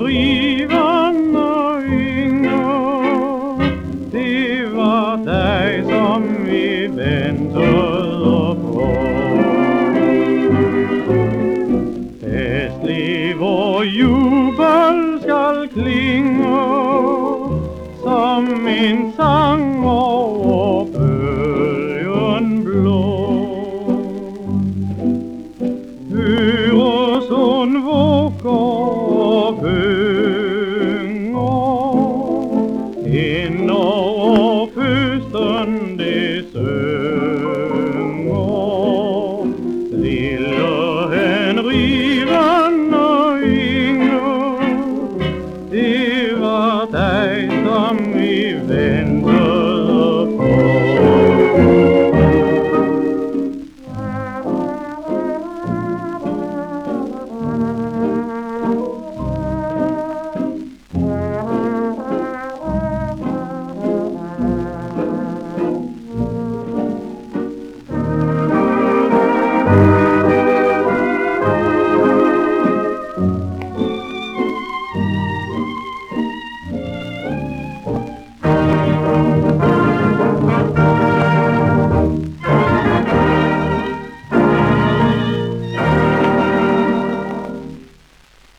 riven og yngre. Det var dig, som vi ventede på. Festlig vor jubel skal klinge, som en sang over ce